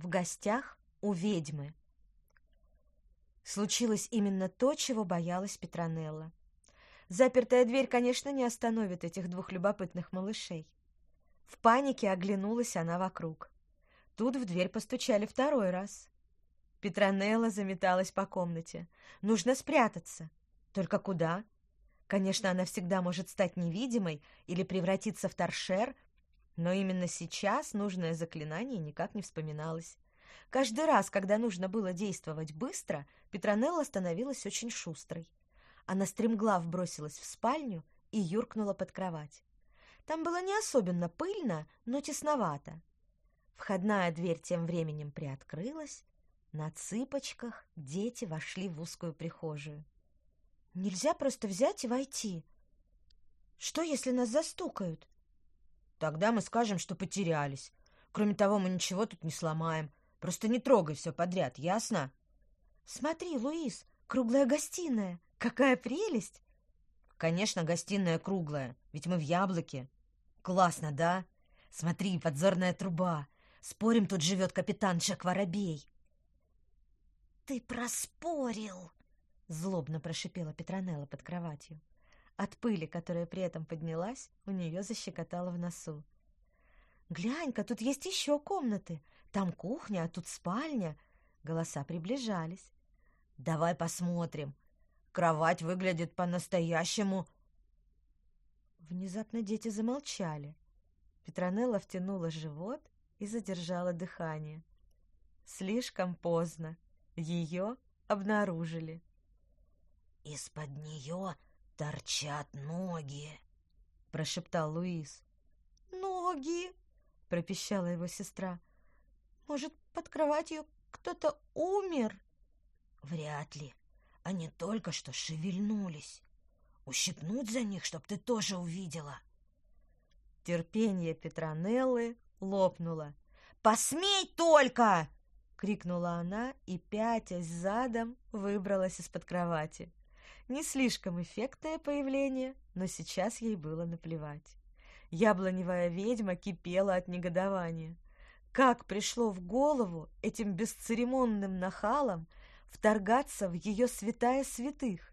в гостях у ведьмы. Случилось именно то, чего боялась Петронелла. Запертая дверь, конечно, не остановит этих двух любопытных малышей. В панике оглянулась она вокруг. Тут в дверь постучали второй раз. Петронелла заметалась по комнате. Нужно спрятаться. Только куда? Конечно, она всегда может стать невидимой или превратиться в торшер, но именно сейчас нужное заклинание никак не вспоминалось. Каждый раз, когда нужно было действовать быстро, Петронелла становилась очень шустрой. Она стремглав бросилась в спальню и юркнула под кровать. Там было не особенно пыльно, но тесновато. Входная дверь тем временем приоткрылась. На цыпочках дети вошли в узкую прихожую. «Нельзя просто взять и войти. Что, если нас застукают?» «Тогда мы скажем, что потерялись. Кроме того, мы ничего тут не сломаем. Просто не трогай все подряд, ясно?» «Смотри, Луис, круглая гостиная. Какая прелесть!» «Конечно, гостиная круглая, ведь мы в яблоке». «Классно, да? Смотри, подзорная труба. Спорим, тут живет капитан Джек Воробей». «Ты проспорил!» — злобно прошипела Петронелла под кроватью. От пыли, которая при этом поднялась, у нее защекотало в носу. «Глянь-ка, тут есть еще комнаты. Там кухня, а тут спальня». Голоса приближались. «Давай посмотрим. Кровать выглядит по-настоящему...» Внезапно дети замолчали. Петронелла втянула живот и задержала дыхание. Слишком поздно. Ее обнаружили. «Из-под нее торчат ноги», — прошептал Луис. «Ноги!» — пропищала его сестра. «Может, под кроватью кто-то умер?» «Вряд ли. Они только что шевельнулись. Ущипнуть за них, чтоб ты тоже увидела». Терпение Петронеллы лопнуло. «Посмей только!» — крикнула она и, пятясь задом, выбралась из-под кровати. Не слишком эффектное появление, но сейчас ей было наплевать. Яблоневая ведьма кипела от негодования. Как пришло в голову этим бесцеремонным нахалам вторгаться в ее святая святых?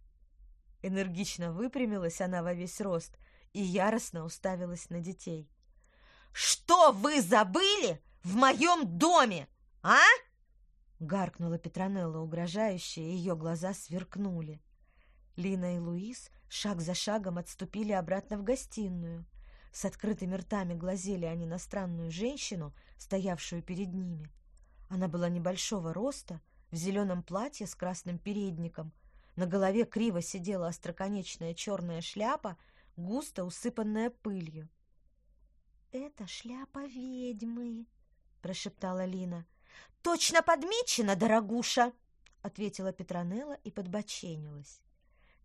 Энергично выпрямилась она во весь рост и яростно уставилась на детей. «Что вы забыли в моем доме, а?» Гаркнула Петронелла угрожающе, и ее глаза сверкнули. Лина и Луис шаг за шагом отступили обратно в гостиную. С открытыми ртами глазели они на странную женщину, стоявшую перед ними. Она была небольшого роста, в зеленом платье с красным передником. На голове криво сидела остроконечная черная шляпа, густо усыпанная пылью. «Это шляпа ведьмы», — прошептала Лина. «Точно подмечена, дорогуша!» — ответила Петронелла и подбоченилась.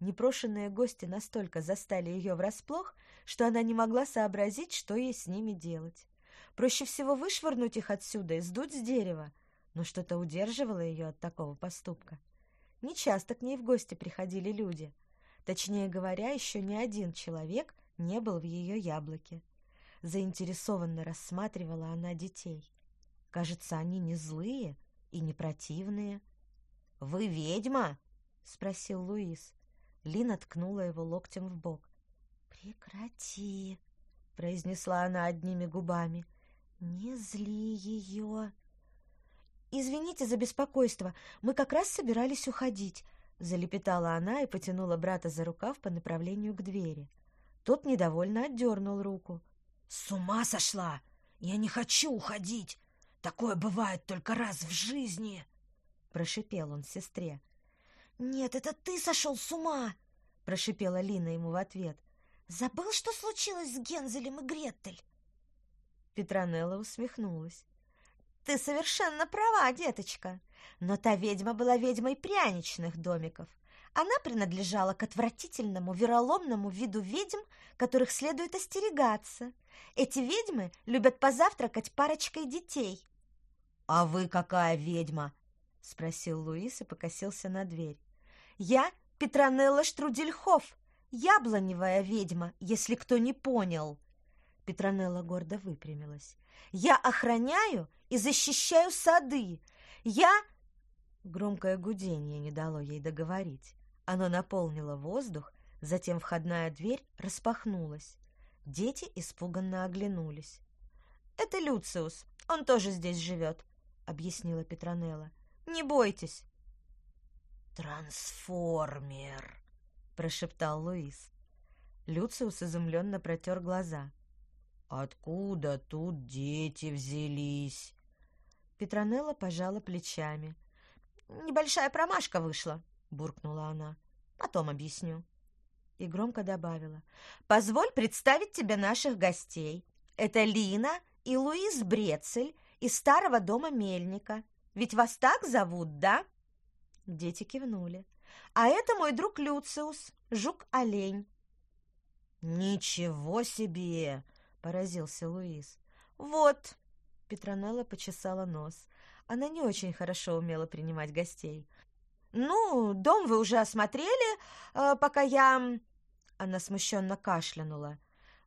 Непрошенные гости настолько застали ее врасплох, что она не могла сообразить, что ей с ними делать. Проще всего вышвырнуть их отсюда и сдуть с дерева, но что-то удерживало ее от такого поступка. Нечасто к ней в гости приходили люди. Точнее говоря, еще ни один человек не был в ее яблоке. Заинтересованно рассматривала она детей. Кажется, они не злые и не противные. «Вы ведьма?» — спросил Луис. Лина ткнула его локтем в бок. «Прекрати!» — произнесла она одними губами. «Не зли ее!» «Извините за беспокойство, мы как раз собирались уходить», — залепетала она и потянула брата за рукав по направлению к двери. Тот недовольно отдернул руку. «С ума сошла! Я не хочу уходить! Такое бывает только раз в жизни!» — прошипел он сестре. «Нет, это ты сошел с ума!» — прошипела Лина ему в ответ. «Забыл, что случилось с Гензелем и Гретель?» Петронелла усмехнулась. «Ты совершенно права, деточка. Но та ведьма была ведьмой пряничных домиков. Она принадлежала к отвратительному, вероломному виду ведьм, которых следует остерегаться. Эти ведьмы любят позавтракать парочкой детей». «А вы какая ведьма?» — спросил Луис и покосился на дверь. Я Петронелла Штрудельхоф, яблоневая ведьма, если кто не понял. Петронелла гордо выпрямилась. Я охраняю и защищаю сады. Я...» Громкое гудение не дало ей договорить. Оно наполнило воздух, затем входная дверь распахнулась. Дети испуганно оглянулись. «Это Люциус, он тоже здесь живет», — объяснила Петронелла. «Не бойтесь». «Трансформер», — прошептал Луис. Люциус изумленно протер глаза. «Откуда тут дети взялись?» Петронелла пожала плечами. «Небольшая промашка вышла», — буркнула она. «Потом объясню». И громко добавила. «Позволь представить тебе наших гостей. Это Лина и Луис Брецель из старого дома Мельника. Ведь вас так зовут, да?» Дети кивнули. «А это мой друг Люциус, жук-олень». «Ничего себе!» — поразился Луис. «Вот!» — Петронелла почесала нос. Она не очень хорошо умела принимать гостей. «Ну, дом вы уже осмотрели, э, пока я...» Она смущенно кашлянула.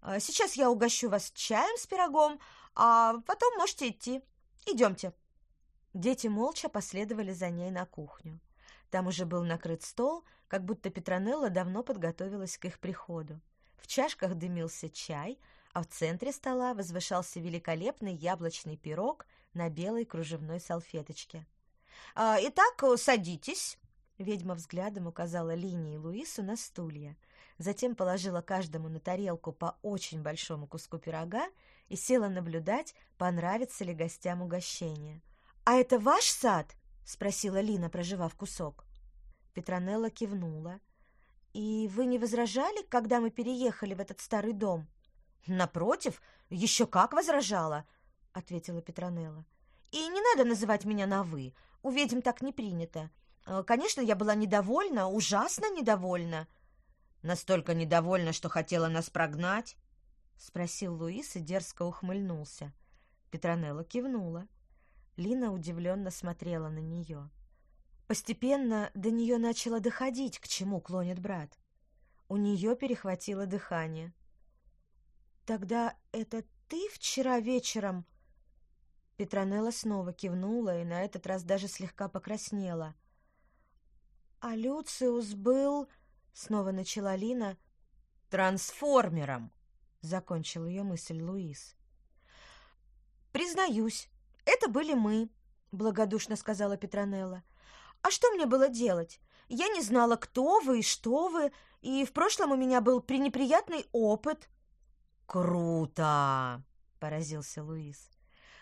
«Э, «Сейчас я угощу вас чаем с пирогом, а потом можете идти. Идемте». Дети молча последовали за ней на кухню. Там уже был накрыт стол, как будто Петронелла давно подготовилась к их приходу. В чашках дымился чай, а в центре стола возвышался великолепный яблочный пирог на белой кружевной салфеточке. «А, «Итак, садитесь», — ведьма взглядом указала линии Луису на стулья. Затем положила каждому на тарелку по очень большому куску пирога и села наблюдать, понравится ли гостям угощение. «А это ваш сад?» — спросила Лина, проживав кусок. Петронелла кивнула. «И вы не возражали, когда мы переехали в этот старый дом?» «Напротив, еще как возражала», — ответила Петронелла. «И не надо называть меня на «вы», у ведьм так не принято. Э, конечно, я была недовольна, ужасно недовольна». «Настолько недовольна, что хотела нас прогнать?» — спросил Луис и дерзко ухмыльнулся. Петронелла кивнула. Лина удивленно смотрела на нее. Постепенно до нее начало доходить, к чему клонит брат. У нее перехватило дыхание. «Тогда это ты вчера вечером?» Петронелла снова кивнула и на этот раз даже слегка покраснела. «А Люциус был...» — снова начала Лина. «Трансформером!» — закончил ее мысль Луис. «Признаюсь, это были мы», — благодушно сказала Петронелла. А что мне было делать? Я не знала, кто вы и что вы, и в прошлом у меня был пренеприятный опыт. Круто, поразился Луис.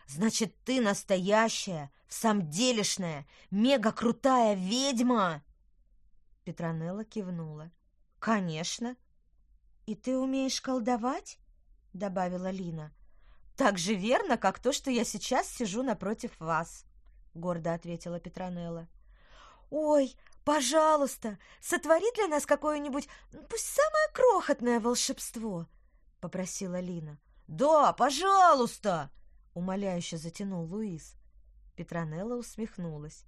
Значит, ты настоящая, в самом делешная, мега крутая ведьма. Петронелла кивнула. Конечно. И ты умеешь колдовать? добавила Лина. Так же верно, как то, что я сейчас сижу напротив вас, гордо ответила Петронелла. «Ой, пожалуйста, сотвори для нас какое-нибудь, пусть самое крохотное волшебство!» — попросила Лина. «Да, пожалуйста!» — умоляюще затянул Луис. Петронелла усмехнулась.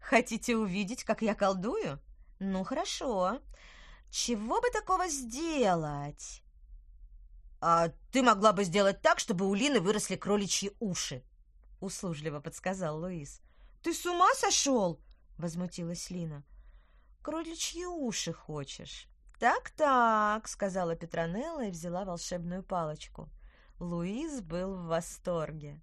«Хотите увидеть, как я колдую? Ну, хорошо. Чего бы такого сделать?» «А ты могла бы сделать так, чтобы у Лины выросли кроличьи уши», — услужливо подсказал Луис. «Ты с ума сошел?» возмутилась Лина. «Кроличьи уши хочешь?» «Так-так», — сказала Петронелла и взяла волшебную палочку. Луис был в восторге.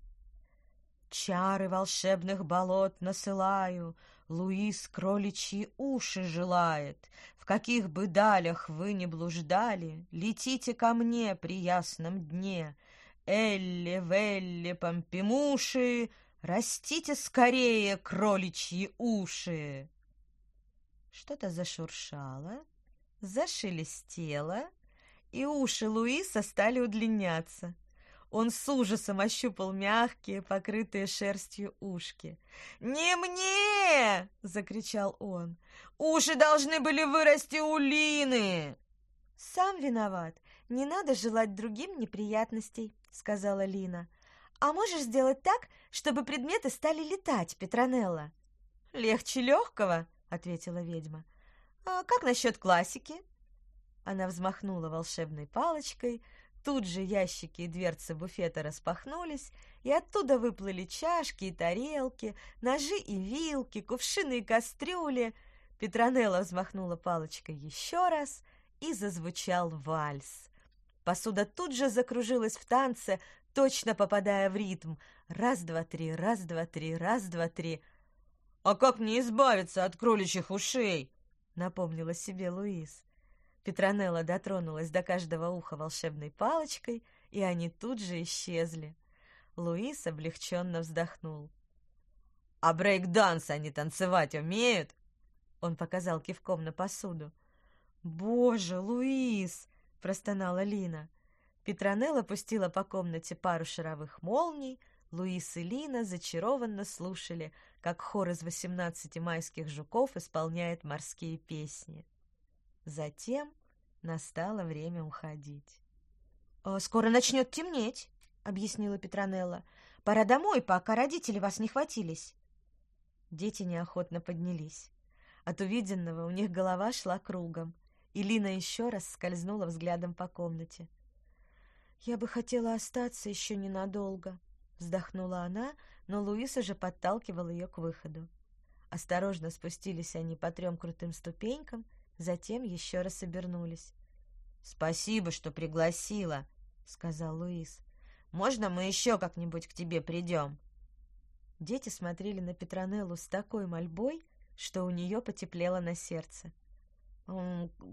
«Чары волшебных болот насылаю, Луис кроличьи уши желает. В каких бы далях вы ни блуждали, Летите ко мне при ясном дне. Элли, Велли, Помпимуши, Растите скорее кроличьи уши!» Что-то зашуршало, зашелестело, и уши Луиса стали удлиняться. Он с ужасом ощупал мягкие, покрытые шерстью ушки. «Не мне!» — закричал он. «Уши должны были вырасти у Лины!» «Сам виноват. Не надо желать другим неприятностей», — сказала Лина. «А можешь сделать так, чтобы предметы стали летать, Петронелла?» «Легче легкого», — ответила ведьма. «А как насчет классики?» Она взмахнула волшебной палочкой, тут же ящики и дверцы буфета распахнулись, и оттуда выплыли чашки и тарелки, ножи и вилки, кувшины и кастрюли. Петронелла взмахнула палочкой еще раз, и зазвучал вальс. Посуда тут же закружилась в танце, точно попадая в ритм. Раз, два, три, раз, два, три, раз, два, три. «А как мне избавиться от кроличьих ушей?» — напомнила себе Луис. Петронелла дотронулась до каждого уха волшебной палочкой, и они тут же исчезли. Луис облегченно вздохнул. «А брейк-данс они танцевать умеют?» Он показал кивком на посуду. «Боже, Луис!» — простонала Лина. Петронелла пустила по комнате пару шаровых молний, Луис и Лина зачарованно слушали, как хор из восемнадцати майских жуков исполняет морские песни. Затем настало время уходить. «Э, «Скоро начнет темнеть», — объяснила Петронелла. «Пора домой, пока родители вас не хватились». Дети неохотно поднялись. От увиденного у них голова шла кругом, и Лина еще раз скользнула взглядом по комнате. «Я бы хотела остаться еще ненадолго», — вздохнула она, но Луиса же подталкивал ее к выходу. Осторожно спустились они по трем крутым ступенькам, затем еще раз обернулись. «Спасибо, что пригласила», — сказал Луис. «Можно мы еще как-нибудь к тебе придем?» Дети смотрели на Петронеллу с такой мольбой, что у нее потеплело на сердце.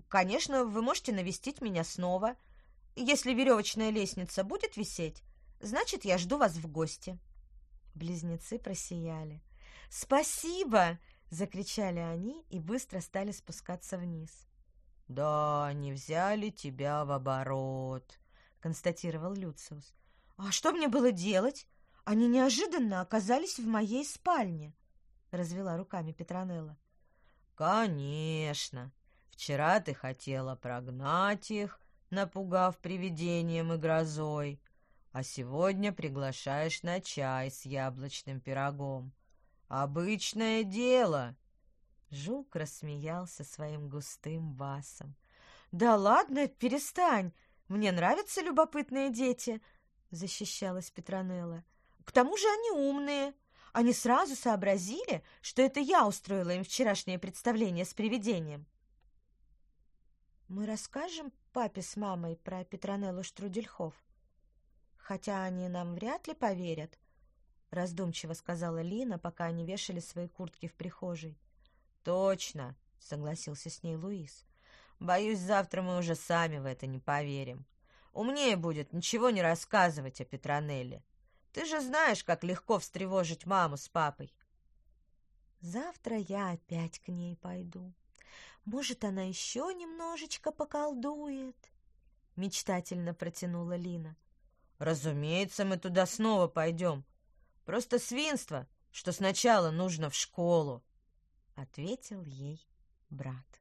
«Конечно, вы можете навестить меня снова. Если веревочная лестница будет висеть, значит, я жду вас в гости». Близнецы просияли. «Спасибо!» — закричали они и быстро стали спускаться вниз. «Да, не взяли тебя в оборот», — констатировал Люциус. «А что мне было делать? Они неожиданно оказались в моей спальне», — развела руками Петронелла. «Конечно. Вчера ты хотела прогнать их, напугав привидением и грозой, а сегодня приглашаешь на чай с яблочным пирогом. Обычное дело». Жук рассмеялся своим густым басом. «Да ладно, перестань! Мне нравятся любопытные дети!» — защищалась Петронелла. «К тому же они умные. Они сразу сообразили, что это я устроила им вчерашнее представление с привидением». «Мы расскажем папе с мамой про Петронеллу Штрудельхов? Хотя они нам вряд ли поверят», — раздумчиво сказала Лина, пока они вешали свои куртки в прихожей. «Точно!» — согласился с ней Луис. «Боюсь, завтра мы уже сами в это не поверим. Умнее будет ничего не рассказывать о Петронелле. Ты же знаешь, как легко встревожить маму с папой». «Завтра я опять к ней пойду. Может, она еще немножечко поколдует?» Мечтательно протянула Лина. «Разумеется, мы туда снова пойдем. Просто свинство, что сначала нужно в школу» ответил ей брат.